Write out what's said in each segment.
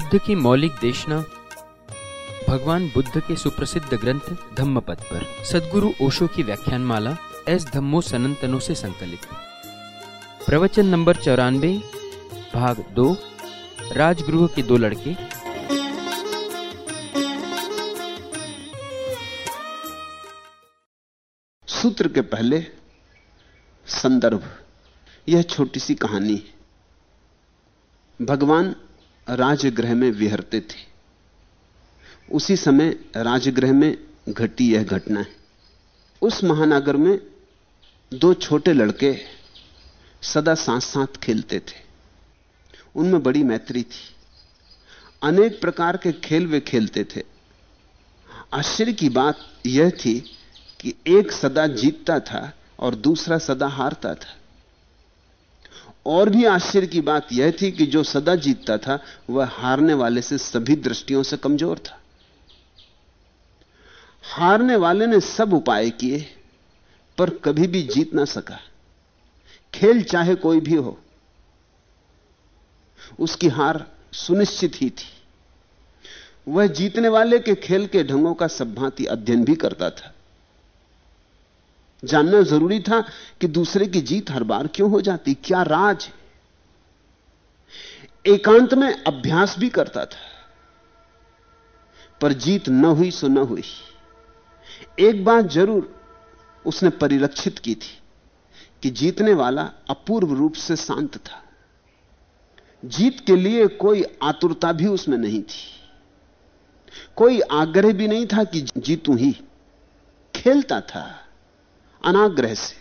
बुद्ध की मौलिक देशना, भगवान बुद्ध के सुप्रसिद्ध ग्रंथ धम्मपद पर। सदगुरु ओशो की व्याख्यान माला एस धम्मो सनंतनो से संकलित। प्रवचन नंबर चौरानवे, भाग दो, राजगृह के दो लड़के। सूत्र के पहले संदर्भ, यह छोटी सी कहानी भगवान राजगृह में विहरते थे। उसी समय राजगृह में घटी यह घटना है। उस महानगर में दो छोटे लड़के सदा साथ साथ खेलते थे। उनमें बड़ी मैत्री थी। अनेक प्रकार के खेल वे खेलते थे। आश्चर्य की बात यह थी कि एक सदा जीतता था और दूसरा सदा हारता था। और भी आश्चर्य की बात यह थी कि जो सदा जीतता था, वह हारने वाले से सभी दृष्टियों से कमज़ोर था। हारने वाले ने सब उपाय किए, पर कभी भी जीत ना सका। खेल चाहे कोई भी हो, उसकी हार सुनिश्चित ही थी। वह जीतने वाले के खेल के ढंगों का सब भांति अध्ययन भी करता था। जानना ज़रूरी था कि दूसरे की जीत हर बार क्यों हो जाती? क्या राज है? एकांत में अभ्यास भी करता था। पर जीत न हुई सो न हुई। एक बात ज़रूर उसने परिलक्षित की थी कि जीतने वाला अपूर्व रूप से शांत था। जीत के लिए कोई आतुरता भी उसमें नहीं थी। कोई आग्रह भी नहीं था कि जीतू ही। खेलता था। अनाग्रह से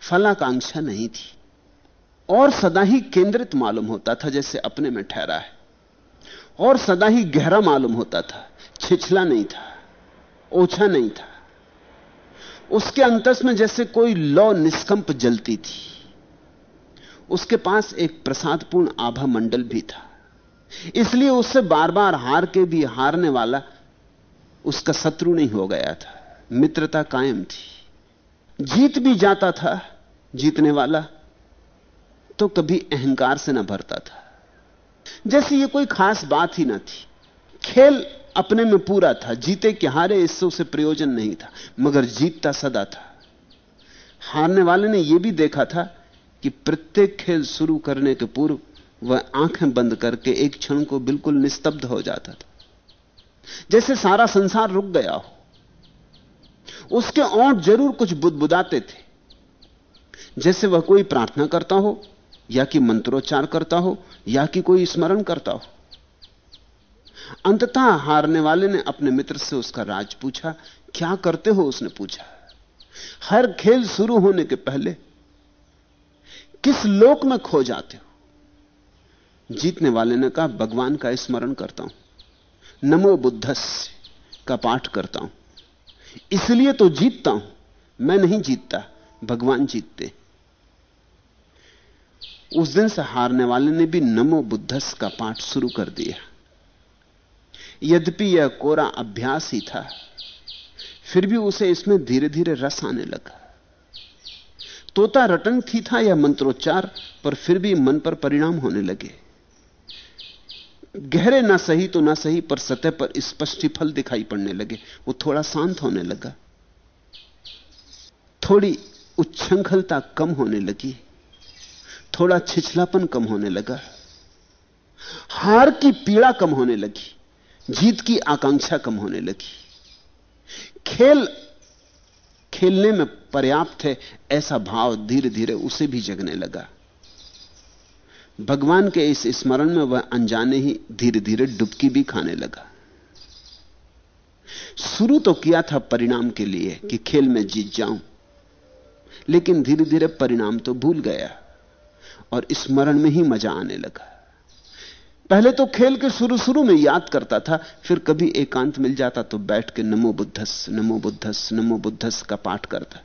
फलाकांक्षा नहीं थी। और सदा ही केंद्रित मालूम होता था जैसे अपने में ठहरा है। और सदा ही गहरा मालूम होता था। छिछला नहीं था। ओछा नहीं था। उसके अंतस में जैसे कोई लौ निष्कंप जलती थी। उसके पास एक प्रसादपूर्ण आभा मंडल भी था। इसलिए उससे बार बार हार के भी हारने वाला उसका शत्रु नहीं हो गया था। मित्रता कायम थी। जीत भी जाता था, जीतने वाला तो कभी अहंकार से ना भरता था। जैसे ये कोई खास बात ही ना थी। खेल अपने में पूरा था, जीते कि हारे इससे उसे प्रयोजन नहीं था, मगर जीतता सदा था। हारने वाले ने यह भी देखा था कि प्रत्येक खेल शुरू करने के पूर्व वह आँखें बंद करके एक क्षण को बिल्कुल निस्तब्ध हो जाता था। जैसे सारा संसार रुक गया हो उसके ओंठ ज़रूर कुछ बुदबुदाते थे। जैसे वह कोई प्रार्थना करता हो, या कि मंत्रोच्चार करता हो, या कि कोई स्मरण करता हो। अंततः हारने वाले ने अपने मित्र से उसका राज पूछा, क्या करते हो? उसने पूछा, हर खेल शुरू होने के पहले किस लोक में खो जाते हो? जीतने वाले ने कहा, भगवान का स्मरण करता हूँ, नमो बुद्धस का पाठ करता हूँ। इसलिए तो जीतता हूँ। मैं नहीं जीतता, भगवान जीतते। उस दिन से हारने वाले ने भी नमो बुद्धस का पाठ शुरू कर दिया। यद्यपि यह कोरा अभ्यास ही था, फिर भी उसे इसमें धीरे धीरे रस आने लगा। तोता रटन थी था यह मंत्रोच्चार, पर फिर भी मन पर परिणाम होने लगे। गहरे ना सही तो ना सही, पर सतह पर स्पष्ट फल दिखाई पड़ने लगे। वो थोड़ा शांत होने लगा। थोड़ी उच्छृंखलता कम होने लगी। थोड़ा छिछलापन कम होने लगा। हार की पीड़ा कम होने लगी। जीत की आकांक्षा कम होने लगी। खेल, खेलने में पर्याप्त है, ऐसा भाव धीरे धीरे उसे भी जगने लगा। भगवान के इस स्मरण में वह अनजाने ही धीरे धीरे डुबकी भी खाने लगा। शुरू तो किया था परिणाम के लिए कि खेल में जीत जाऊँ, लेकिन धीरे धीरे परिणाम तो भूल गया और स्मरण में ही मज़ा आने लगा। पहले तो खेल के शुरू शुरू में याद करता था, फिर कभी एकांत मिल जाता तो बैठ के नमो बुद्धस नमो बुद्धस नमो बुद्धस का पाठ करता।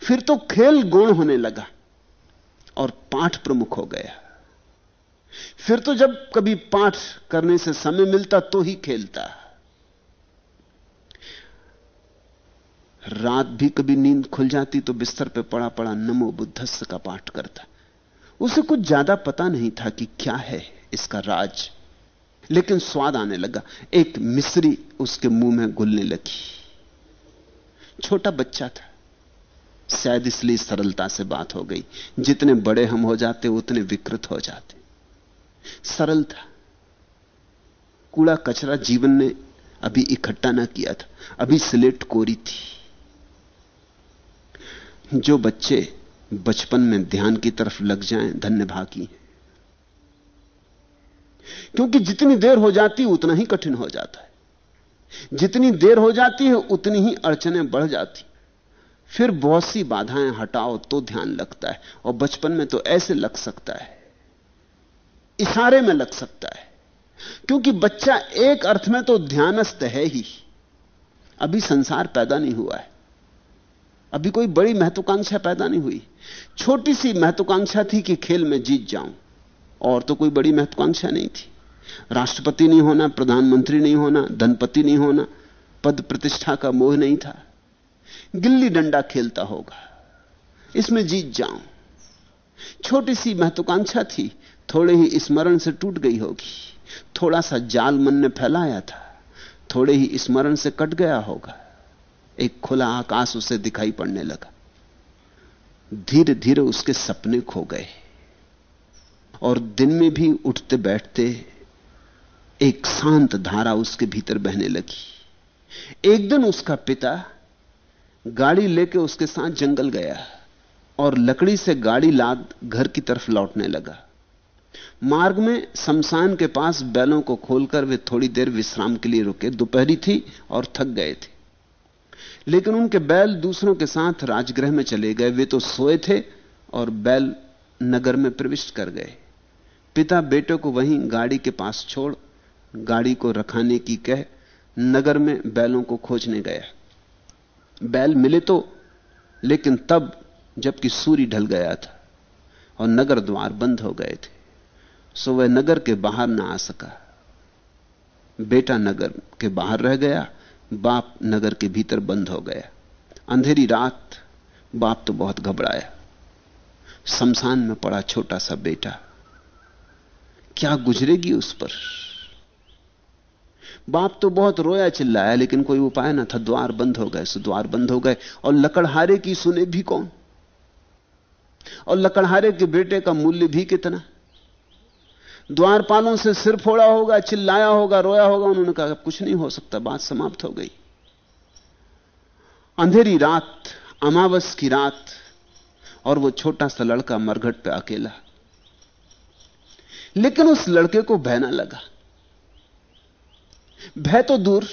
फिर तो खेल गुण होने लगा। और पाठ प्रमुख हो गया। फिर तो जब कभी पाठ करने से समय मिलता तो ही खेलता। रात भी कभी नींद खुल जाती तो बिस्तर पे पड़ा पड़ा नमो बुद्धस का पाठ करता। उसे कुछ ज़्यादा पता नहीं था कि क्या है इसका राज। लेकिन स्वाद आने लगा। एक मिश्री उसके मुँह में घुलने लगी। छोटा बच्चा था। शायद इसलिए सरलता से बात हो गई। जितने बड़े हम हो जाते, उतने विकृत हो जाते। सरल था कूड़ा कचरा जीवन ने अभी इकट्ठा ना किया था। अभी स्लेट कोरी थी। जो बच्चे बचपन में ध्यान की तरफ़ लग जाएँ, धन्य भागी क्योंकि जितनी देर हो जाती है उतना ही कठिन हो जाता है। जितनी देर हो जाती है, उतनी ही अड़चने बढ़ जाती। फिर बहुत सी बाधाएँ हटाओ तो ध्यान लगता है, और बचपन में तो ऐसे लग सकता है। इशारे में लग सकता है। क्योंकि बच्चा एक अर्थ में तो ध्यानस्थ है ही। अभी संसार पैदा नहीं हुआ है। अभी कोई बड़ी महत्वाकांक्षा पैदा नहीं हुई। छोटी सी महत्वाकांक्षा थी कि खेल में जीत जाऊँ, और तो कोई बड़ी महत्वाकांक्षा नहीं थी। राष्ट्रपति नहीं होना, प्रधानमंत्री नहीं होना, धनपति नहीं होना, पद प्रतिष्ठा का मोह नहीं था। गिल्ली डंडा खेलता होगा। इसमें जीत जाऊँ। छोटी सी महत्वाकांक्षा थी, थोड़े ही स्मरण से टूट गई होगी। थोड़ा सा जाल मन ने फैलाया था, थोड़े ही स्मरण से कट गया होगा। एक खुला आकाश उसे दिखाई पड़ने लगा। धीरे धीरे उसके सपने खो गए। और दिन में भी उठते बैठते एक शांत धारा उसके भीतर बहने लगी। एक दिन उसका पिता गाड़ी लेके उसके साथ जंगल गया और लकड़ी से गाड़ी लाद घर की तरफ़ लौटने लगा। मार्ग में शमशान के पास बैलों को खोलकर वे थोड़ी देर विश्राम के लिए रुके। दोपहरी थी और थक गए थे। लेकिन उनके बैल दूसरों के साथ राजगृह में चले गए। वे तो सोए थे और बैल नगर में प्रविष्ट कर गए। पिता बेटे को वहीं गाड़ी के पास छोड़ गाड़ी को रखाने की कह नगर में बैलों को खोजने गया। बैल मिले तो लेकिन तब जबकि सूर्य ढल गया था और नगर द्वार बंद हो गए थे, सो वह नगर के बाहर ना आ सका। बेटा नगर के बाहर रह गया, बाप नगर के भीतर बंद हो गया। अंधेरी रात, बाप तो बहुत घबराया। शमशान में पड़ा छोटा सा बेटा। क्या गुजरेगी उस पर? बाप तो बहुत रोया चिल्लाया, लेकिन कोई उपाय ना था। द्वार बंद हो गए, सो द्वार बंद हो गए। और लकड़हारे की सुने भी कौन? और लकड़हारे के बेटे का मूल्य भी कितना? द्वारपालों से सिर फोड़ा होगा, चिल्लाया होगा, रोया होगा, उन्होंने कहा कुछ नहीं हो सकता, बात समाप्त हो गई। अंधेरी रात, अमावस की रात, और वो छोटा सा लड़का मरघट पे अकेला। लेकिन उस लड़के को बहना लगा। भय तो दूर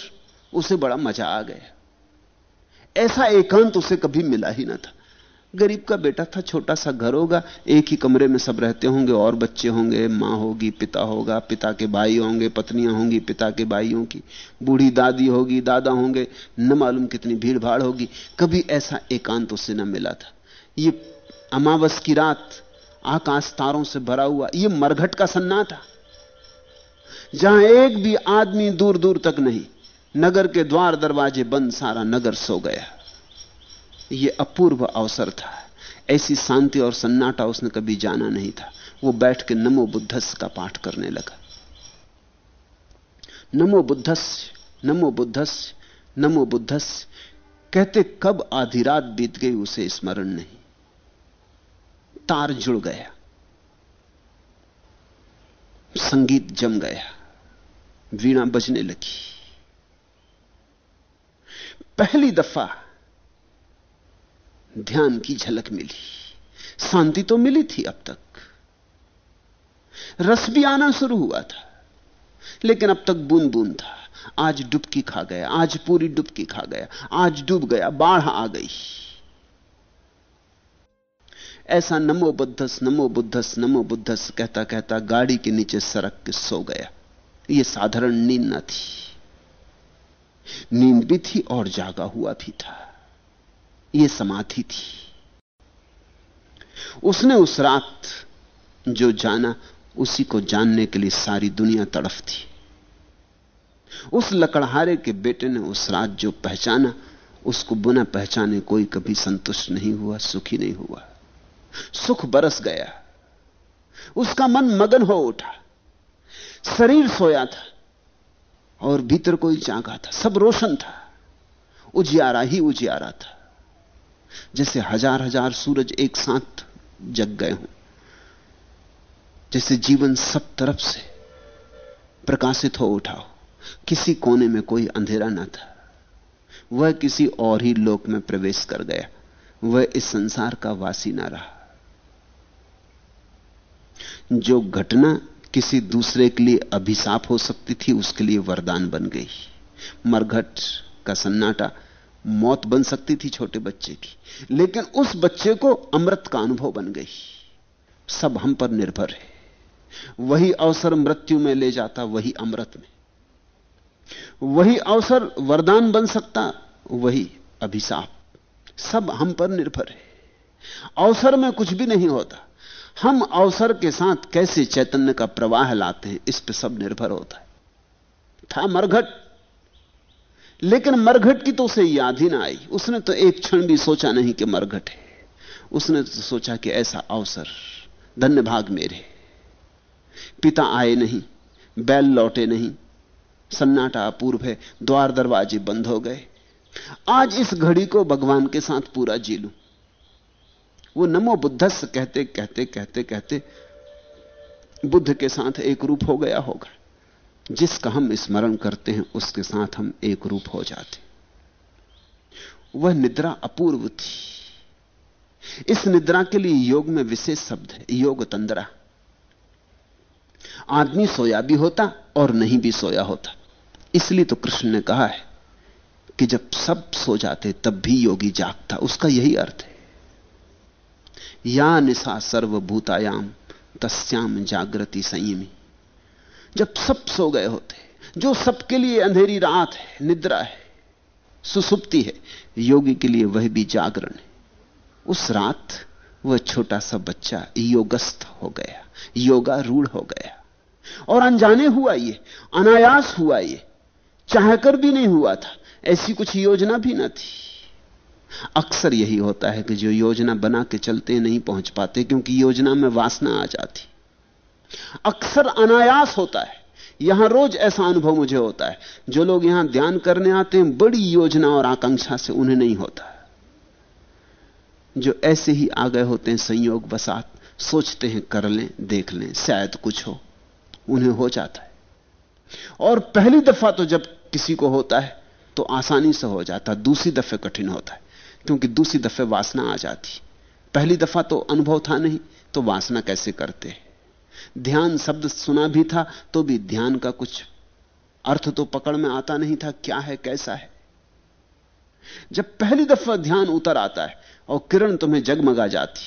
उसे बड़ा मज़ा आ गया। ऐसा एकांत उसे कभी मिला ही ना था। गरीब का बेटा था, छोटा सा घर होगा, एक ही कमरे में सब रहते होंगे, और बच्चे होंगे, माँ होगी, पिता होगा, पिता के भाई होंगे, पत्नियाँ होंगी, पिता के भाइयों की, बूढ़ी दादी होगी, दादा होंगे, न मालूम कितनी भीड़ भाड़ होगी। कभी ऐसा एकांत उससे न मिला था। ये अमावस की रात, आकाश तारों से भरा हुआ, ये मरघट का सन्ना था जहाँ एक भी आदमी दूर दूर तक नहीं, नगर के द्वार दरवाजे बंद, सारा नगर सो गया। यह अपूर्व अवसर था। ऐसी शांति और सन्नाटा उसने कभी जाना नहीं था। वो बैठ के नमो बुद्धस का पाठ करने लगा। नमो बुद्धस नमो बुद्धस नमो बुद्धस, कहते कब आधी रात बीत गई उसे स्मरण नहीं। तार जुड़ गया। संगीत जम गया। वीणा बजने लगी। पहली दफ़ा ध्यान की झलक मिली। शांति तो मिली थी अब तक। रस भी आना शुरू हुआ था, लेकिन अब तक बूंद बूंद था। आज डुबकी खा गया, आज पूरी डुबकी खा गया, आज डूब गया, बाढ़ आ गई। ऐसा नमो बुद्धस नमो बुद्धस नमो बुद्धस कहता कहता गाड़ी के नीचे सरक के सो गया। यह साधारण नींद न थी। नींद भी थी और जागा हुआ भी था। यह समाधि थी। उसने उस रात जो जाना, उसी को जानने के लिए सारी दुनिया तड़फ थी। उस लकड़हारे के बेटे ने उस रात जो पहचाना, उसको बुना पहचाने कोई कभी संतुष्ट नहीं हुआ, सुखी नहीं हुआ। सुख बरस गया। उसका मन मगन हो उठा। शरीर सोया था और भीतर कोई जागा था। सब रोशन था। उजियारा ही उजियारा था। जैसे हज़ार हज़ार सूरज एक साथ जग गए हों। जैसे जीवन सब तरफ़ से प्रकाशित हो उठा हो। किसी कोने में कोई अंधेरा ना था। वह किसी और ही लोक में प्रवेश कर गया। वह इस संसार का वासी ना रहा। जो घटना किसी दूसरे के लिए अभिशाप हो सकती थी, उसके लिए वरदान बन गई। मरघट का सन्नाटा मौत बन सकती थी छोटे बच्चे की। लेकिन उस बच्चे को अमृत का अनुभव बन गई। सब हम पर निर्भर है। वही अवसर मृत्यु में ले जाता, वही अमृत में। वही अवसर वरदान बन सकता, वही अभिशाप। सब हम पर निर्भर है। अवसर में कुछ भी नहीं होता। हम अवसर के साथ कैसे चैतन्य का प्रवाह लाते हैं, इस पर सब निर्भर होता है। था मरघट। लेकिन मरघट की तो उसे याद ही ना आई। उसने तो एक क्षण भी सोचा नहीं कि मरघट है। उसने तो सोचा कि ऐसा अवसर, धन्य भाग मेरे। पिता आए नहीं, बैल लौटे नहीं, सन्नाटा अपूर्व है, द्वार दरवाजे बंद हो गए। आज इस घड़ी को भगवान के साथ पूरा जी लू। वो नमो बुद्धस कहते कहते कहते कहते बुद्ध के साथ एक रूप हो गया होगा। जिसका हम स्मरण करते हैं, उसके साथ हम एक रूप हो जाते वह निद्रा अपूर्व थी। इस निद्रा के लिए योग में विशेष शब्द है, योग तंद्रा। आदमी सोया भी होता और नहीं भी सोया होता। इसलिए तो कृष्ण ने कहा है कि जब सब सो जाते, तब भी योगी जागता। उसका यही अर्थ है। या निशा सर्वभूतायाम, तस्याम जागृति संयमी। जब सब सो गए होते, जो सबके लिए अंधेरी रात है, निद्रा है, सुसुप्ति है, योगी के लिए वह भी जागरण है। उस रात वह छोटा सा बच्चा योगस्थ हो गया, योगा रूढ़ हो गया। और अनजाने हुआ ये, अनायास हुआ ये, चाहकर भी नहीं हुआ था, ऐसी कुछ योजना भी ना थी। अक्सर यही होता है कि जो योजना बना के चलते नहीं पहुँच पाते, क्योंकि योजना में वासना आ जाती। अक्सर अनायास होता है। यहाँ रोज ऐसा अनुभव मुझे होता है। जो लोग यहाँ ध्यान करने आते हैं, बड़ी योजना और आकांक्षा से उन्हें नहीं होता। जो ऐसे ही आ गए होते हैं, संयोग बसात, सोचते हैं, कर लें, देख लें, शायद कुछ हो, उन्हें हो जाता है। और पहली दफ़ा तो जब किसी को होता है तो आसानी से हो जाता दूसरी दफे कठिन होता है। क्योंकि दूसरी दफे वासना आ जाती। पहली दफ़ा तो अनुभव था नहीं तो वासना कैसे करते? ध्यान शब्द सुना भी था तो भी ध्यान का कुछ अर्थ तो पकड़ में आता नहीं था, क्या है, कैसा है? जब पहली दफ़ा ध्यान उतर आता है, और किरण तुम्हें जगमगा जाती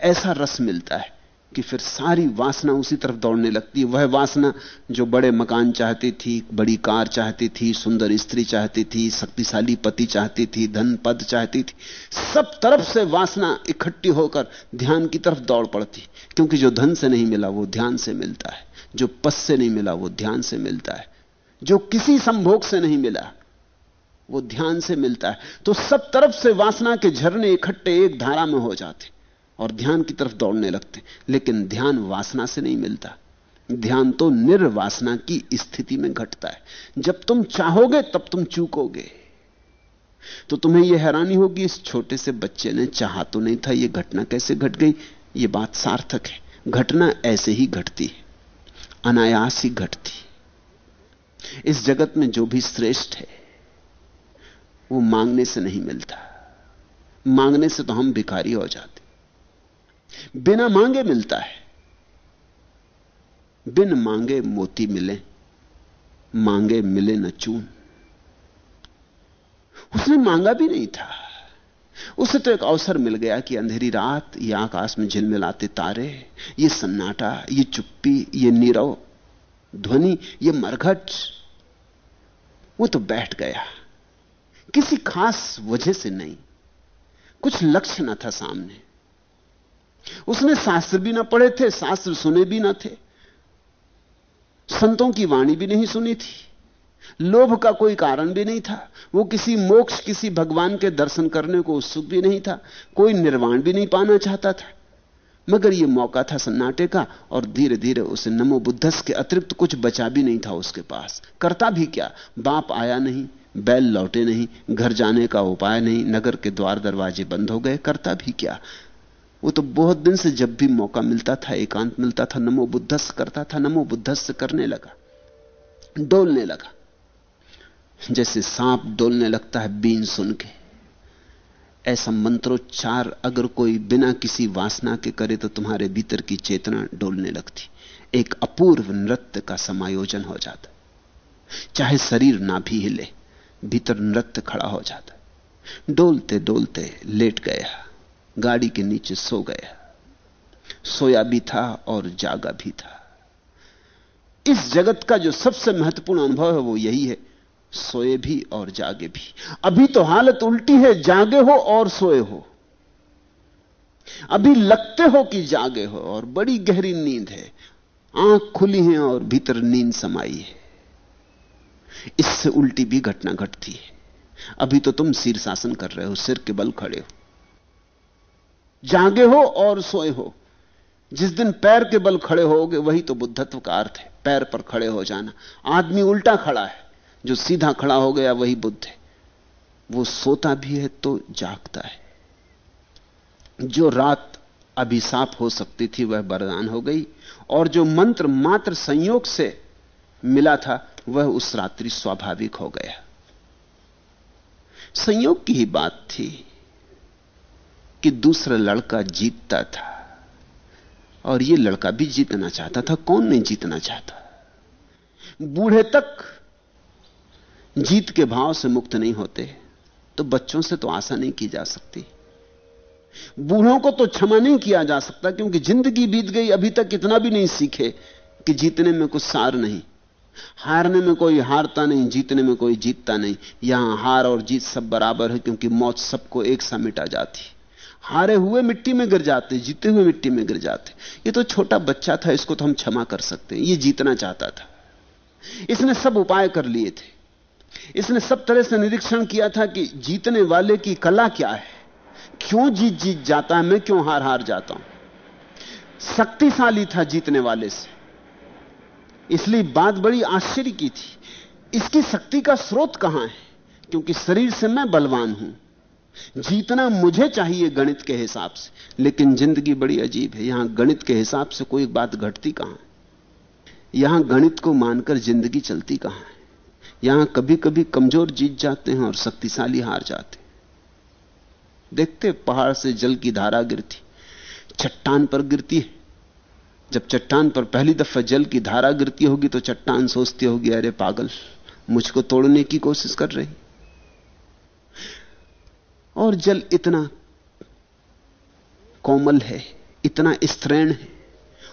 ऐसा रस मिलता है। कि फिर सारी वासना उसी तरफ़ दौड़ने लगती है। वह वासना जो बड़े मकान चाहती थी, बड़ी कार चाहती थी, सुंदर स्त्री चाहती थी, शक्तिशाली पति चाहती थी धन पद चाहती थी, सब तरफ़ से वासना इकट्ठी होकर ध्यान की तरफ़ दौड़ पड़ती। क्योंकि जो धन से नहीं मिला, वो ध्यान से मिलता है। जो पद से नहीं मिला, वो ध्यान से मिलता है। जो किसी संभोग से नहीं मिला, वो ध्यान से मिलता है। तो सब तरफ़ से वासना के झरने इकट्ठे एक धारा में हो जाते। और ध्यान की तरफ़ दौड़ने लगते लेकिन ध्यान वासना से नहीं मिलता। ध्यान तो निर्वासना की स्थिति में घटता है। जब तुम चाहोगे, तब तुम चूकोगे। तो तुम्हें यह हैरानी होगी, इस छोटे से बच्चे ने चाहा तो नहीं था यह घटना कैसे घट गई? यह बात सार्थक है। घटना ऐसे ही घटती है। अनायास ही घटती इस जगत में जो भी श्रेष्ठ है, वो मांगने से नहीं मिलता। मांगने से तो हम भिखारी हो जाते। बिना मांगे मिलता है। बिन मांगे मोती मिले, मांगे मिले न चून। उसने मांगा भी नहीं था। उसे तो एक अवसर मिल गया कि अंधेरी रात, ये आकाश में झिलमिलाते तारे, ये सन्नाटा, ये चुप्पी, ये नीरव, ध्वनि, ये मरघट, वो तो बैठ गया। किसी खास वजह से नहीं। कुछ लक्ष्य न था सामने। उसने शास्त्र भी ना पढ़े थे शास्त्र सुने भी ना थे। संतों की वाणी भी नहीं सुनी थी। लोभ का कोई कारण भी नहीं था। वो किसी मोक्ष, किसी भगवान के दर्शन करने को उत्सुक भी नहीं था। कोई निर्वाण भी नहीं पाना चाहता था। मगर यह मौका था सन्नाटे का, और धीरे धीरे उसे नमो बुद्धस के अतिरिक्त कुछ बचा भी नहीं था उसके पास। करता भी क्या? बाप आया नहीं, बैल लौटे नहीं, घर जाने का उपाय नहीं, नगर के द्वार दरवाजे बंद हो गए, करता भी क्या? वो तो बहुत दिन से जब भी मौका मिलता था, एकांत मिलता था, नमो बुद्धस करता था, नमो बुद्धस करने लगा, डोलने लगा। जैसे सांप डोलने लगता है बीन सुन के। ऐसा मंत्रोच्चार अगर कोई बिना किसी वासना के करे तो तुम्हारे भीतर की चेतना डोलने लगती। एक अपूर्व नृत्य का समायोजन हो जाता। चाहे शरीर ना भी हिले, भीतर नृत्य खड़ा हो जाता। डोलते डोलते लेट गया। गाड़ी के नीचे सो गया। सोया भी था और जागा भी था। इस जगत का जो सबसे महत्वपूर्ण अनुभव है वो यही है, सोए भी और जागे भी। अभी तो हालत उल्टी है, जागे हो और सोए हो। अभी लगते हो कि जागे हो और बड़ी गहरी नींद है। आँख खुली है और भीतर नींद समाई है। इससे उल्टी भी घटना घटती है। अभी तो तुम शीर्षासन कर रहे हो, सिर के बल खड़े हो। जागे हो और सोए हो। जिस दिन पैर के बल खड़े होगे, वही तो बुद्धत्व का अर्थ है, पैर पर खड़े हो जाना। आदमी उल्टा खड़ा है, जो सीधा खड़ा हो गया, वही बुद्ध है। वो सोता भी है तो जागता है। जो रात अभिशाप हो सकती थी, वह बरदान हो गई, और जो मंत्र मात्र संयोग से मिला था, वह उस रात्रि स्वाभाविक हो गया। संयोग की ही बात थी। कि दूसरा लड़का जीतता था। और यह लड़का भी जीतना चाहता था, कौन नहीं जीतना चाहता? बूढ़े तक जीत के भाव से मुक्त नहीं होते तो बच्चों से तो आशा नहीं की जा सकती। बूढ़ों को तो क्षमा नहीं किया जा सकता, क्योंकि ज़िंदगी बीत गई, अभी तक इतना भी नहीं सीखे कि जीतने में कुछ सार नहीं। हारने में कोई हारता नहीं, जीतने में कोई जीतता नहीं। यहाँ हार और जीत सब बराबर है, क्योंकि मौत सबको एक सा मिटा जाती हारे हुए मिट्टी में गिर जाते, जीते हुए मिट्टी में गिर जाते। ये तो छोटा बच्चा था, इसको तो हम क्षमा कर सकते हैं। ये जीतना चाहता था। इसने सब उपाय कर लिए थे। इसने सब तरह से निरीक्षण किया था कि जीतने वाले की कला क्या है। क्यों जीत जीत जाता है, मैं क्यों हार हार जाता हूँ? शक्तिशाली था जीतने वाले से। इसलिए बात बड़ी आश्चर्य की थी। इसकी शक्ति का स्रोत कहाँ है? क्योंकि शरीर से मैं बलवान हूँ। जीतना मुझे चाहिए गणित के हिसाब से। लेकिन ज़िंदगी बड़ी अजीब है। यहाँ गणित के हिसाब से कोई बात घटती कहाँ यहाँ गणित को मानकर ज़िंदगी चलती कहाँ है? यहाँ कभी कभी कमज़ोर जीत जाते हैं और शक्तिशाली हार जाते देखते पहाड़ से जल की धारा गिरती। चट्टान पर गिरती है। जब चट्टान पर पहली दफ़ा जल की धारा गिरती होगी तो चट्टान सोचती होगी, अरे पागल, मुझको तोड़ने की कोशिश कर रही और जल इतना कोमल है, इतना स्त्रीण है,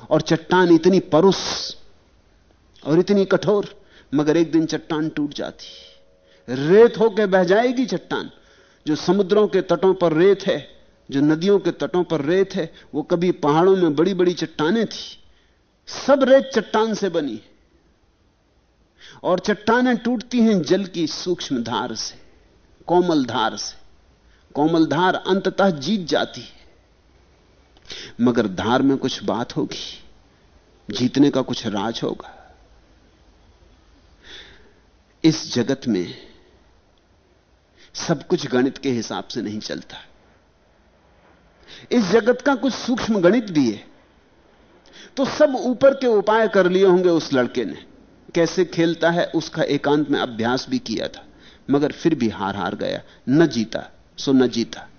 और चट्टान इतनी परुष और इतनी कठोर, मगर एक दिन चट्टान टूट जाती। रेत होकर बह जाएगी चट्टान। जो समुद्रों के तटों पर रेत है, जो नदियों के तटों पर रेत है, वो कभी पहाड़ों में बड़ी बड़ी चट्टाने थी। सब रेत चट्टान से बनी और चट्टाने टूटती हैं जल की सूक्ष्म धार से, कोमल धार से। कोमल धार अंततः जीत जाती है। मगर धार में कुछ बात होगी, जीतने का कुछ राज होगा। इस जगत में सब कुछ गणित के हिसाब से नहीं चलता। इस जगत का कुछ सूक्ष्म गणित भी है। तो सब ऊपर के उपाय कर लिए होंगे उस लड़के ने। कैसे खेलता है, उसका एकांत में अभ्यास भी किया था, मगर फिर भी हार हार गया, न जीता। सो न जीता।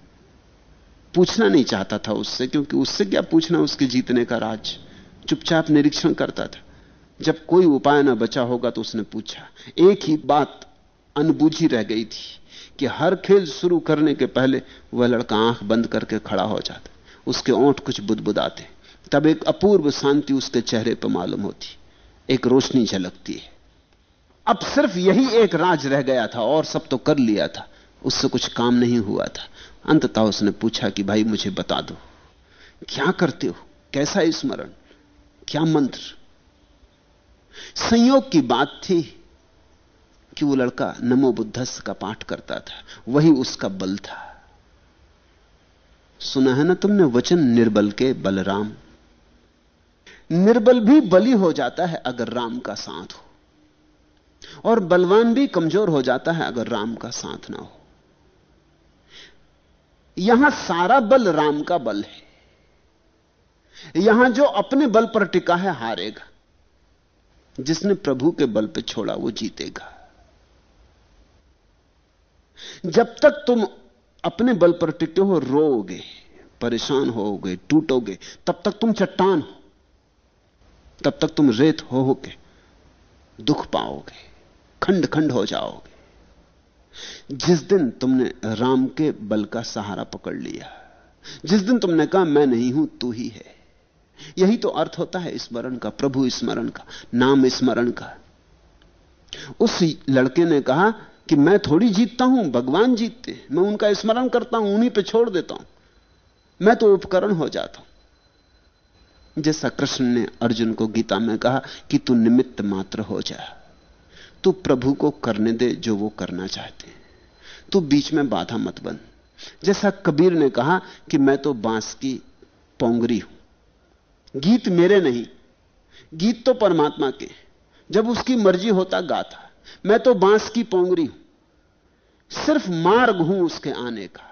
पूछना नहीं चाहता था उससे, क्योंकि उससे क्या पूछना उसके जीतने का राज? चुपचाप निरीक्षण करता था। जब कोई उपाय ना बचा होगा तो उसने पूछा। एक ही बात अनबूझी रह गई थी कि हर खेल शुरू करने के पहले वह लड़का आँख बंद करके खड़ा हो जाता। उसके ओंठ कुछ बुदबुदाते। तब एक अपूर्व शांति उसके चेहरे पर मालूम होती। एक रोशनी झलकती है। अब सिर्फ़ यही एक राज रह गया था और सब तो कर लिया था। उससे कुछ काम नहीं हुआ था। अंततः उसने पूछा कि भाई मुझे बता दो। क्या करते हो? कैसा स्मरण? क्या मंत्र? संयोग की बात थी कि वो लड़का नमो बुद्धस का पाठ करता था। वही उसका बल था। सुना है ना तुमने वचन निर्बल के बलराम? निर्बल भी बली हो जाता है अगर राम का साथ हो। और बलवान भी कमज़ोर हो जाता है अगर राम का साथ ना हो। यहाँ सारा बल राम का बल है। यहाँ जो अपने बल पर टिका है, हारेगा। जिसने प्रभु के बल पर छोड़ा, वो जीतेगा। जब तक तुम अपने बल पर टिके हो, रोओगे, परेशान होगे टूटोगे, तब तक तुम चट्टान हो। तब तक तुम रेत हो होके दुख पाओगे खंड खंड हो जाओगे। जिस दिन तुमने राम के बल का सहारा पकड़ लिया, जिस दिन तुमने कहा, मैं नहीं हूँ, तू ही है। यही तो अर्थ होता है स्मरण का, प्रभु स्मरण का, नाम स्मरण का। उस लड़के ने कहा कि मैं थोड़ी जीतता हूँ, भगवान जीतते मैं उनका स्मरण करता हूँ, उन्हीं पे छोड़ देता हूँ। मैं तो उपकरण हो जाता हूँ। जैसा कृष्ण ने अर्जुन को गीता में कहा कि तू निमित्त मात्र हो जा। तू प्रभु को करने दे जो वो करना चाहते हैं। तू बीच में बाधा मत बन। जैसा कबीर ने कहा कि मैं तो बाँस की पोंगरी हूँ। गीत मेरे नहीं, गीत तो परमात्मा के। जब उसकी मर्ज़ी होता गाता मैं तो बाँस की पोंगरी हूँ। सिर्फ़ मार्ग हूँ उसके आने का।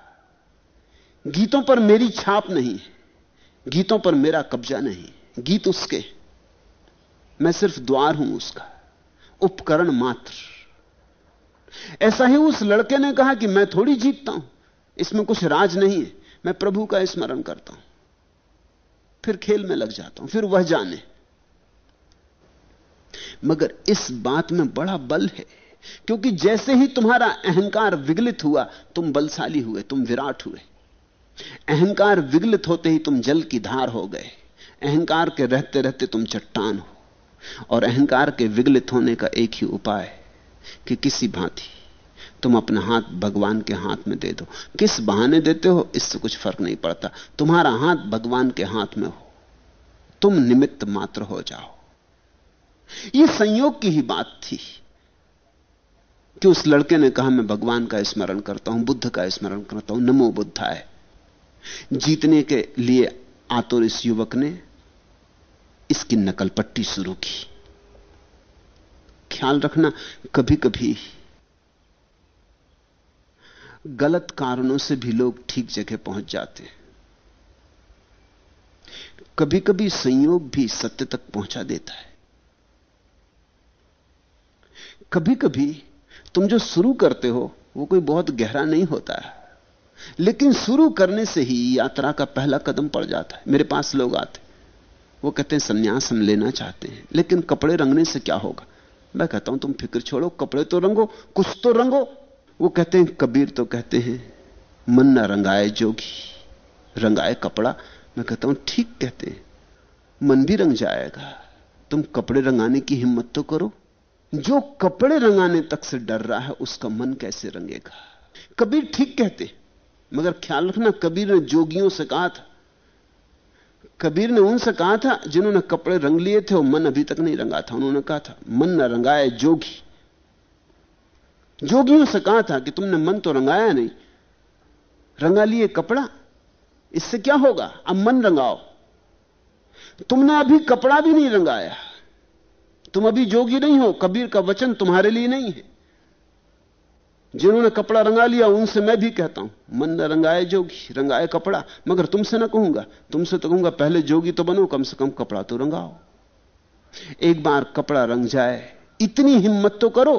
गीतों पर मेरी छाप नहीं गीतों पर मेरा कब्जा नहीं। गीत उसके, मैं सिर्फ़ द्वार हूँ उसका। उपकरण मात्र। ऐसा ही उस लड़के ने कहा कि मैं थोड़ी जीतता हूँ, इसमें कुछ राज नहीं है, मैं प्रभु का स्मरण करता हूँ। फिर खेल में लग जाता हूँ, फिर वह जाने। मगर इस बात में बड़ा बल है, क्योंकि जैसे ही तुम्हारा अहंकार विगलित हुआ, तुम बलशाली हुए, तुम विराट हुए। अहंकार विगलित होते ही तुम जल की धार हो गए, अहंकार के रहते रहते तुम चट्टान हो। और अहंकार के विगलित होने का एक ही उपाय है कि किसी भांति तुम अपना हाथ भगवान के हाथ में दे दो। किस बहाने देते हो, इससे कुछ फ़र्क नहीं पड़ता। तुम्हारा हाथ भगवान के हाथ में हो। तुम निमित्त मात्र हो जाओ। यह संयोग की ही बात थी कि उस लड़के ने कहा, मैं भगवान का स्मरण करता हूँ, बुद्ध का स्मरण करता हूँ। नमो बुद्धाय। जीतने के लिए आतुर इस युवक ने इसकी नकल पट्टी शुरू की। ख्याल रखना कभी कभी गलत कारणों से भी लोग ठीक जगह पहुँच जाते हैं। कभी कभी संयोग भी सत्य तक पहुँचा देता है। कभी कभी तुम जो शुरू करते हो, वो कोई बहुत गहरा नहीं होता है। लेकिन शुरू करने से ही यात्रा का पहला कदम पड़ जाता है। मेरे पास लोग आते वो कहते हैं, सन्यास हम लेना चाहते हैं, लेकिन कपड़े रंगने से क्या होगा? मैं कहता हूँ, तुम फ़िक्र छोड़ो, कपड़े तो रंगो, कुछ तो रंगो। वो कहते हैं, कबीर तो कहते हैं, मन न रंगाए जोगी, रंगाए कपड़ा। मैं कहता हूँ, ठीक कहते हैं, मन भी रंग जाएगा। तुम कपड़े रंगाने की हिम्मत तो करो। जो कपड़े रंगाने तक से डर रहा है, उसका मन कैसे रंगेगा? कबीर ठीक कहते मगर ख्याल रखना, कबीर ने जोगियों से कहा था कबीर ने उनसे कहा था, जिन्होंने कपड़े रंग लिए थे, वो मन अभी तक नहीं रंगा था। उन्होंने कहा था, मन न रंगाए जोगी। जोगियों से कहा था कि तुमने मन तो रंगाया नहीं, रंगा लिए कपड़ा, इससे क्या होगा? अब मन रंगाओ। तुमने अभी कपड़ा भी नहीं रंगाया। तुम अभी जोगी नहीं हो, कबीर का वचन तुम्हारे लिए नहीं है। जिन्होंने कपड़ा रंगा लिया, उनसे मैं भी कहता हूँ, मन न रंगाए जोगी, रंगाए कपड़ा, मगर तुमसे ना कहूँगा। तुमसे तो कहूँगा, पहले जोगी तो बनो, कम से कम कपड़ा तो रंगाओ। एक बार कपड़ा रंग जाए, इतनी हिम्मत तो करो।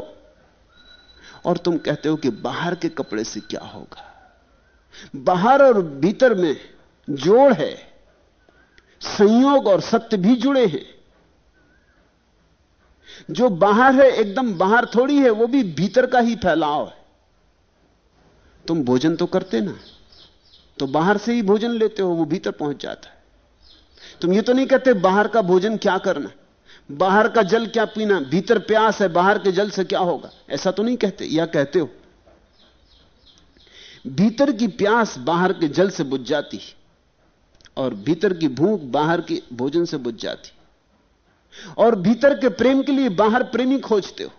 और तुम कहते हो कि बाहर के कपड़े से क्या होगा? बाहर और भीतर में जोड़ है, संयोग और सत्य भी जुड़े हैं। जो बाहर है, एकदम बाहर थोड़ी है, वो भी भीतर का ही फैलाव है। तुम भोजन तो करते ना तो बाहर से ही भोजन लेते हो, वो भीतर पहुँच जाता है। तुम ये तो नहीं कहते बाहर का भोजन क्या करना, बाहर का जल क्या पीना, भीतर प्यास है, बाहर के जल से क्या होगा? ऐसा तो नहीं कहते, या कहते हो? भीतर की प्यास बाहर के जल से बुझ जाती और भीतर की भूख बाहर के भोजन से बुझ जाती और भीतर के प्रेम के लिए बाहर प्रेमी खोजते हो,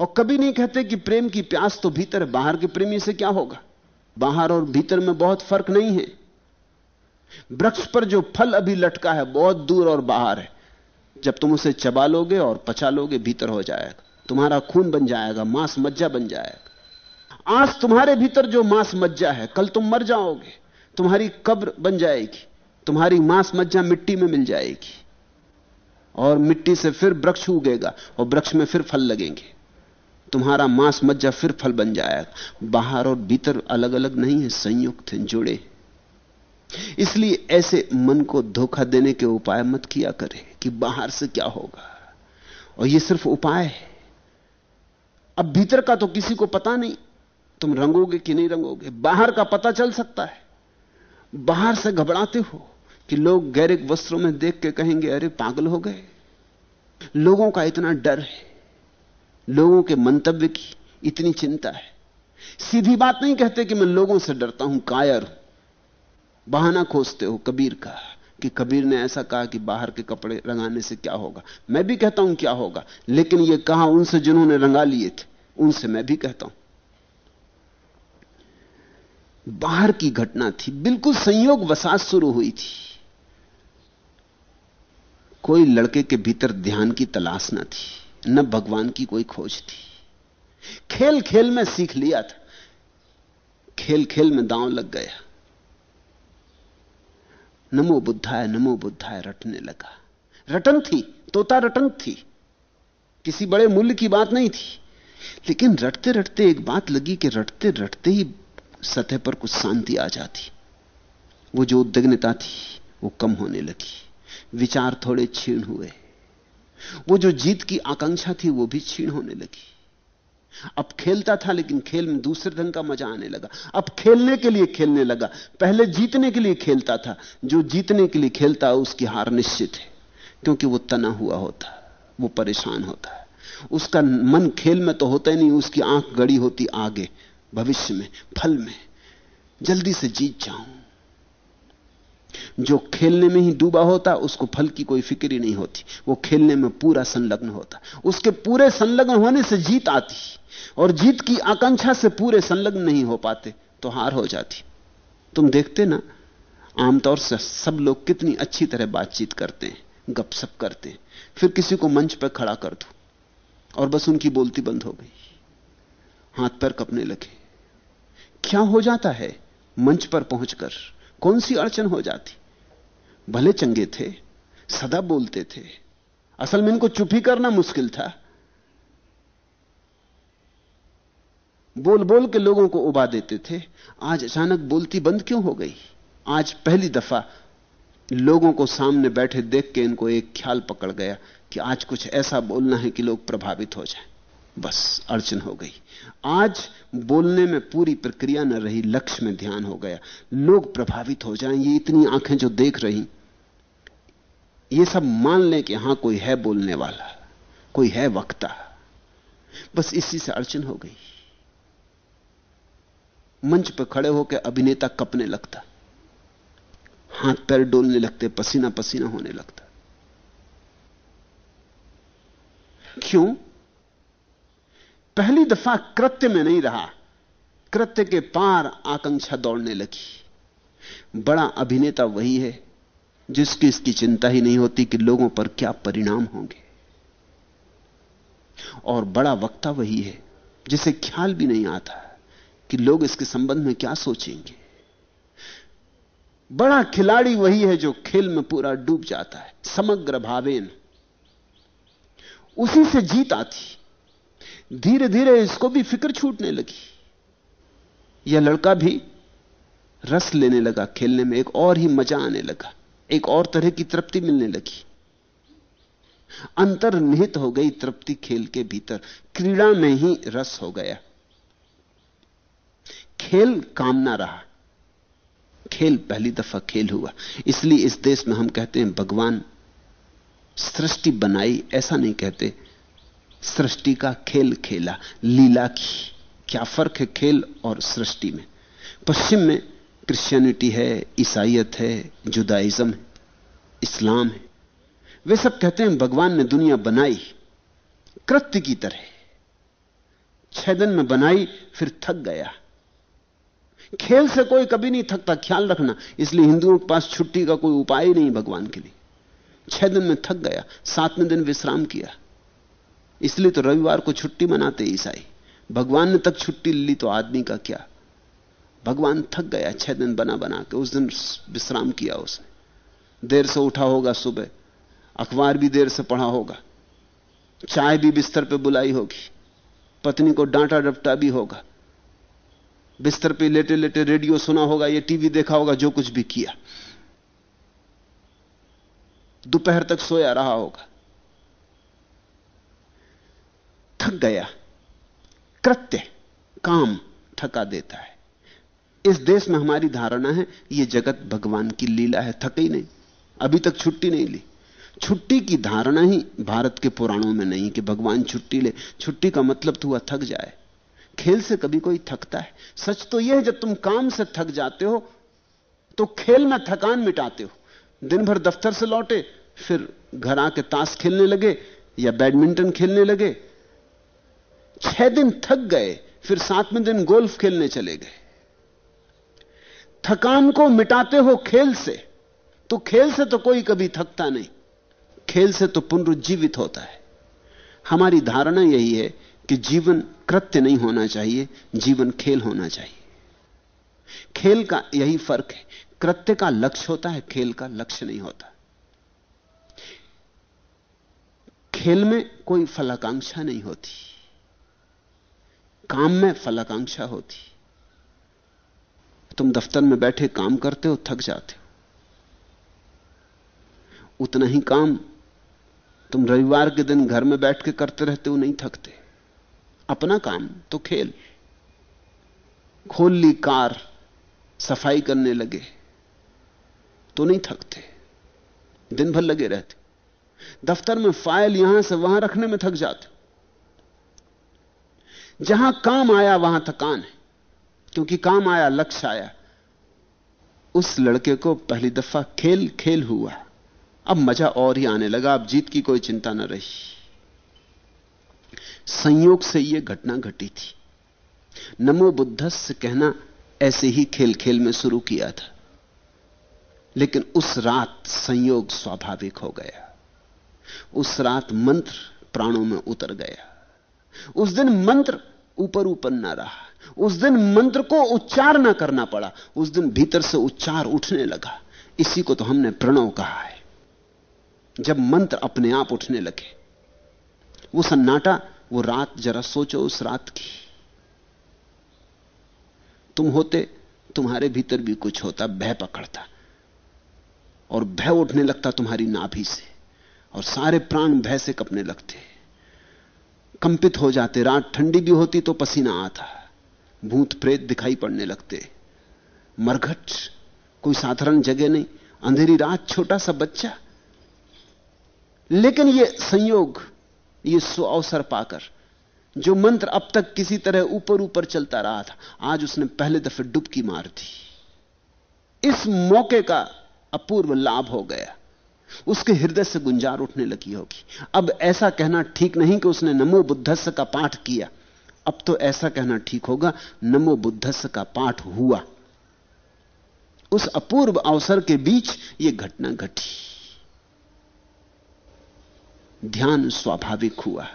और कभी नहीं कहते कि प्रेम की प्यास तो भीतर बाहर के प्रेमी से क्या होगा? बाहर और भीतर में बहुत फ़र्क नहीं है। वृक्ष पर जो फल अभी लटका है, बहुत दूर और बाहर है। जब तुम उसे चबा लोगे और पचा लोगे, भीतर हो जाएगा। तुम्हारा खून बन जाएगा, मांस मज्जा बन जाएगा। आज तुम्हारे भीतर जो मांस मज्जा है, कल तुम मर जाओगे। तुम्हारी कब्र बन जाएगी। तुम्हारी मांस मज्जा मिट्टी में मिल जाएगी। और मिट्टी से फिर वृक्ष उगेगा, और वृक्ष में फिर फल लगेंगे। तुम्हारा मांस मज्जा फिर फल बन जाएगा। बाहर और भीतर अलग अलग नहीं है, संयुक्त हैं जुड़े। इसलिए ऐसे मन को धोखा देने के उपाय मत किया करे कि बाहर से क्या होगा। और यह सिर्फ़ उपाय है। अब भीतर का तो किसी को पता नहीं, तुम रंगोगे कि नहीं रंगोगे। बाहर का पता चल सकता है। बाहर से घबराते हो कि लोग गैरिक वस्त्रों में देख के कहेंगे, अरे, पागल हो गए। लोगों का इतना डर है। लोगों के मंतव्य की इतनी चिंता है। सीधी बात नहीं कहते कि मैं लोगों से डरता हूँ, कायर हूँ। बहाना खोजते हो कबीर का, कि कबीर ने ऐसा कहा कि बाहर के कपड़े रंगाने से क्या होगा। मैं भी कहता हूँ क्या होगा, लेकिन यह कहा उनसे जिन्होंने रंगा लिए थे, उनसे मैं भी कहता हूँ। बाहर की घटना थी, बिल्कुल संयोग वसात शुरू हुई थी। कोई लड़के के भीतर ध्यान की तलाश ना थी। न भगवान की कोई खोज थी। खेल खेल में सीख लिया था। खेल खेल में दांव लग गया। नमो बुद्धाय नमो बुद्धाय, रटने लगा। रटन थी, तोता रटन थी। किसी बड़े मूल्य की बात नहीं थी। लेकिन रटते रटते एक बात लगी कि रटते रटते ही सतह पर कुछ शांति आ जाती। वो जो उद्विग्नता थी, वो कम होने लगी। विचार थोड़े छीण हुए। वो जो जीत की आकांक्षा थी, वो भी छीण होने लगी। अब खेलता था, लेकिन खेल में दूसरे ढंग का मज़ा आने लगा। अब खेलने के लिए खेलने लगा। पहले जीतने के लिए खेलता था। जो जीतने के लिए खेलता, उसकी हार निश्चित है। क्योंकि वो तना हुआ होता, वो परेशान होता है। उसका मन खेल में तो होता ही नहीं, उसकी आँख गड़ी होती आगे, भविष्य में, फल में। जल्दी से जीत जाऊँ। जो खेलने में ही डूबा होता, उसको फल की कोई फ़िक्र ही नहीं होती। वो खेलने में पूरा संलग्न होता। उसके पूरे संलग्न होने से जीत आती। और जीत की आकांक्षा से पूरे संलग्न नहीं हो पाते तो हार हो जाती। तुम देखते ना, आमतौर से सब लोग कितनी अच्छी तरह बातचीत करते हैं, गपशप करते हैं। फिर किसी को मंच पर खड़ा कर दो, और बस उनकी बोलती बंद हो गई। हाथ पैर कपने लगे। क्या हो जाता है मंच पर पहुंचकर? कौन सी अड़चन हो जाती? भले चंगे थे, सदा बोलते थे। असल में इनको चुप ही करना मुश्किल था। बोल बोल के लोगों को उबा देते थे। आज अचानक बोलती बंद क्यों हो गई? आज पहली दफ़ा लोगों को सामने बैठे देख के इनको एक ख्याल पकड़ गया कि आज कुछ ऐसा बोलना है कि लोग प्रभावित हो जाएँ। बस अड़चन हो गई। आज बोलने में पूरी प्रक्रिया न रही, लक्ष्य में ध्यान हो गया। लोग प्रभावित हो जाएँ, ये इतनी आँखें जो देख रही। ये सब मान लें कि हाँ, कोई है बोलने वाला, कोई है वक्ता। बस इसी से अड़चन हो गई। मंच पर खड़े होकर अभिनेता कपने लगता। हाथ पैर डोलने लगते पसीना पसीना होने लगता। क्यों? पहली दफ़ा कृत्य में नहीं रहा। कृत्य के पार आकांक्षा दौड़ने लगी। बड़ा अभिनेता वही है, जिसकी इसकी चिंता ही नहीं होती कि लोगों पर क्या परिणाम होंगे। और बड़ा वक्ता वही है, जिसे ख्याल भी नहीं आता कि लोग इसके संबंध में क्या सोचेंगे। बड़ा खिलाड़ी वही है जो खेल में पूरा डूब जाता है, समग्र भावेन। उसी से जीत आती। धीरे धीरे इसको भी फ़िक्र छूटने लगी। यह लड़का भी रस लेने लगा, खेलने में एक और ही मज़ा आने लगा, एक और तरह की तृप्ति मिलने लगी। अंतर्निहित हो गई तृप्ति खेल के भीतर, क्रीड़ा में ही रस हो गया। खेल काम ना रहा। खेल पहली दफ़ा खेल हुआ। इसलिए इस देश में हम कहते हैं, भगवान सृष्टि बनाई, ऐसा नहीं कहते। सृष्टि का खेल खेला, लीला की। क्या फ़र्क है खेल और सृष्टि में? पश्चिम में क्रिश्चियनिटी है ईसाइत है, जुदाइज्म है, इस्लाम है। वे सब कहते हैं भगवान ने दुनिया बनाई, कृत्य की तरह। छह दिन में बनाई, फिर थक गया। खेल से कोई कभी नहीं थकता, ख्याल रखना। इसलिए हिंदुओं के पास छुट्टी का कोई उपाय नहीं भगवान के लिए। छह दिन में थक गया, सातवें दिन विश्राम किया। इसलिए तो रविवार को छुट्टी मनाते ईसाई। भगवान ने तक छुट्टी ली तो आदमी का क्या? भगवान थक गया, छह दिन बना बना के, उस दिन विश्राम किया उसने। देर से उठा होगा सुबह, अखबार भी देर से पढ़ा होगा, चाय भी बिस्तर पे बुलाई होगी, पत्नी को डांटा डपटा भी होगा, बिस्तर पे लेटे लेटे रेडियो सुना होगा, या टीवी देखा होगा, जो कुछ भी किया। दोपहर तक सोया रहा होगा। थक गया। कृत्य, काम थका देता है। इस देश में हमारी धारणा है यह जगत भगवान की लीला है, थक नहीं। अभी तक छुट्टी नहीं ली। छुट्टी की धारणा ही भारत के पुराणों में नहीं कि भगवान छुट्टी ले। छुट्टी का मतलब तो हुआ थक जाए। खेल से कभी कोई थकता है। सच तो यह है, जब तुम काम से थक जाते हो तो खेल में थकान मिटाते हो। दिन भर दफ्तर से लौटे, फिर घर आके ताश खेलने लगे या बैडमिंटन खेलने लगे छह दिन थक गए, फिर सातवें दिन गोल्फ खेलने चले गए। थकान को मिटाते हो खेल से तो खेल से तो कोई कभी थकता नहीं। खेल से तो पुनरुज्जीवित होता है। हमारी धारणा यही है कि जीवन कृत्य नहीं होना चाहिए, जीवन खेल होना चाहिए। खेल का यही फ़र्क है। कृत्य का लक्ष्य होता है, खेल का लक्ष्य नहीं होता। खेल में कोई फलाकांक्षा नहीं होती। काम में फलाकांक्षा होती। तुम दफ्तर में बैठे काम करते हो, थक जाते हो। उतना ही काम तुम रविवार के दिन घर में बैठ के करते रहते हो, नहीं थकते। अपना काम तो खेल। खोल ली कार, सफ़ाई करने लगे तो नहीं थकते। दिन भर लगे रहते। दफ्तर में फ़ाइल यहाँ से वहाँ रखने में थक जाते जहाँ काम आया, वहाँ थकान है। क्योंकि काम आया, लक्ष्य आया। उस लड़के को पहली दफ़ा खेल खेल हुआ। अब मज़ा और ही आने लगा, अब जीत की कोई चिंता न रही। संयोग से यह घटना घटी थी। नमो बुद्धस कहना, ऐसे ही खेल खेल में शुरू किया था। लेकिन उस रात संयोग स्वाभाविक हो गया। उस रात मंत्र प्राणों में उतर गया। उस दिन मंत्र ऊपर ऊपर ना रहा। उस दिन मंत्र को उच्चार ना करना पड़ा। उस दिन भीतर से उच्चार उठने लगा। इसी को तो हमने प्रणव कहा है। जब मंत्र अपने आप उठने लगे, वो सन्नाटा, वो रात जरा सोचो उस रात की। तुम होते, तुम्हारे भीतर भी कुछ होता, भय पकड़ता। और भय उठने लगता तुम्हारी नाभि से। और सारे प्राण भय से कपने लगते। कंपित हो जाते, रात ठंडी भी होती तो पसीना आता। भूत प्रेत दिखाई पड़ने लगते। मरघट, कोई साधारण जगह नहीं, अंधेरी रात, छोटा सा बच्चा। लेकिन यह संयोग, ये अवसर पाकर, जो मंत्र अब तक किसी तरह ऊपर ऊपर चलता रहा था, आज उसने पहले दफे डुबकी मार दी। इस मौके का अपूर्व लाभ हो गया। उसके हृदय से गुंजार उठने लगी होगी। अब ऐसा कहना ठीक नहीं कि उसने नमो बुद्धस्स का पाठ किया। अब तो ऐसा कहना ठीक होगा, नमो बुद्धस्स का पाठ हुआ। उस अपूर्व अवसर के बीच यह घटना घटी। ध्यान स्वाभाविक हुआ।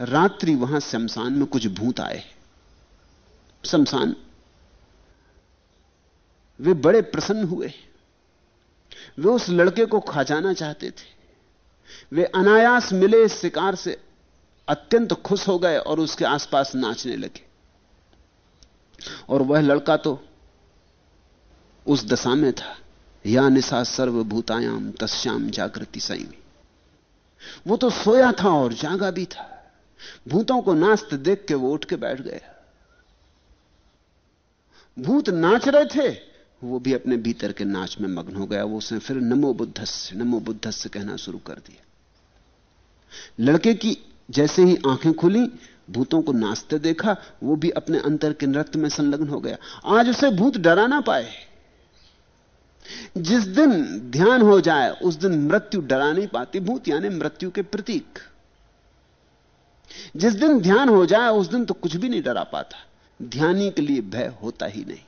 रात्रि वहाँ शमशान में कुछ भूत आए। शमशान, वे बड़े प्रसन्न हुए। वे उस लड़के को खा जाना चाहते थे। वे अनायास मिले इस शिकार से, अत्यंत खुश हो गए और उसके आसपास नाचने लगे। और वह लड़का तो उस दशा में था। या निशा सर्वभूतायाम तस्याम जागृति सही वो तो सोया था और जागा भी था। भूतों को नाचते देख के वो उठ के बैठ गया। भूत नाच रहे थे वो भी अपने भीतर के नाच में मग्न हो गया। वो उसने फिर नमो बुद्धस्य नमो बुद्धस्य कहना शुरू कर दिया। लड़के की जैसे ही आँखें खुली, भूतों को नाचते देखा, वो भी अपने अंतर के नृत्य में संलग्न हो गया। आज उसे भूत डरा ना पाए। जिस दिन ध्यान हो जाए, उस दिन मृत्यु डरा नहीं पाती। भूत यानी मृत्यु के प्रतीक। जिस दिन ध्यान हो जाए, उस दिन तो कुछ भी नहीं डरा पाता। ध्यानी के लिए भय होता ही नहीं।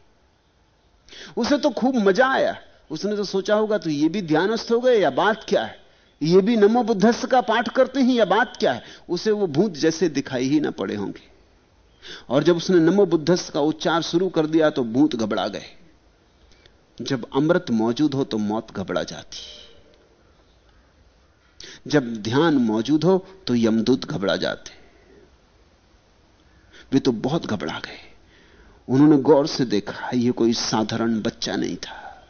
उसे तो खूब मज़ा आया। उसने तो सोचा होगा तो ये भी ध्यानस्थ हो गए, या बात क्या है? ये भी नमो बुद्धस्थ का पाठ करते हैं, या बात क्या है? उसे वो भूत जैसे दिखाई ही ना पड़े होंगे। और जब उसने नमो बुद्धस्थ का उच्चार शुरू कर दिया तो भूत घबरा गए। जब अमृत मौजूद हो तो मौत घबरा जाती। जब ध्यान मौजूद हो तो यमदूत घबरा जाते। वे तो बहुत घबरा गए। उन्होंने गौर से देखा यह कोई साधारण बच्चा नहीं था।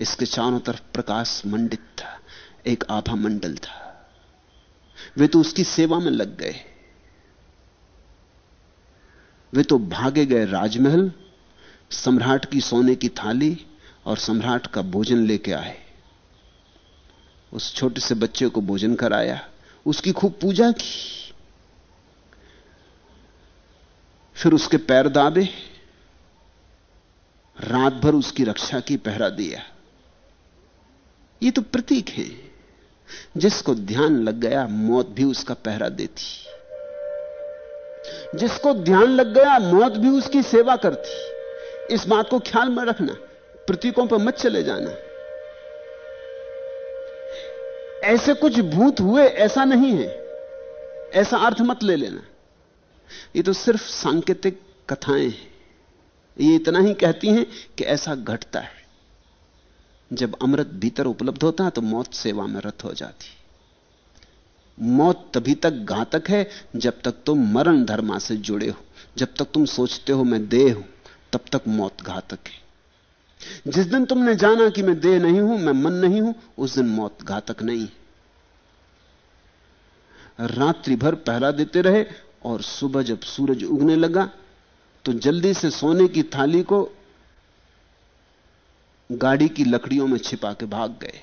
इसके चारों तरफ़ प्रकाश मंडित था, एक आभा मंडल था। वे तो उसकी सेवा में लग गए। वे तो भागे गए राजमहल, सम्राट की सोने की थाली और सम्राट का भोजन लेके आए। उस छोटे से बच्चे को भोजन कराया, उसकी खूब पूजा की। फिर उसके पैर दाबे रात भर उसकी रक्षा की पहरा दिया। ये तो प्रतीक है। जिसको ध्यान लग गया, मौत भी उसका पहरा देती। जिसको ध्यान लग गया, मौत भी उसकी सेवा करती। इस बात को ख्याल में रखना, प्रतीकों पर मत चले जाना। ऐसे कुछ भूत हुए, ऐसा नहीं है। ऐसा अर्थ मत ले लेना। ये तो सिर्फ़ सांकेतिक कथाएँ हैं। ये इतना ही कहती हैं कि ऐसा घटता है। जब अमृत भीतर उपलब्ध होता है तो मौत सेवा में रत हो जाती मौत तभी तक घातक है जब तक तुम मरण धर्मा से जुड़े हो। जब तक तुम सोचते हो मैं देह हूँ, तब तक मौत घातक है। जिस दिन तुमने जाना कि मैं देह नहीं हूँ, मैं मन नहीं हूँ, उस दिन मौत घातक नहीं रात्रि भर पहरा देते रहे और सुबह जब सूरज उगने लगा तो जल्दी से सोने की थाली को गाड़ी की लकड़ियों में छिपा के भाग गए।